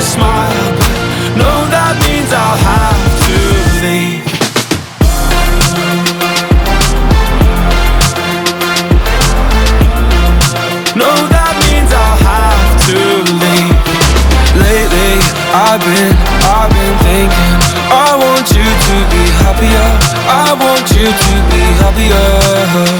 smile But that means I'll have to leave. That means I'll have to leave. Lately, I've been, I've been thinking I want you to be happier. I want you to be happier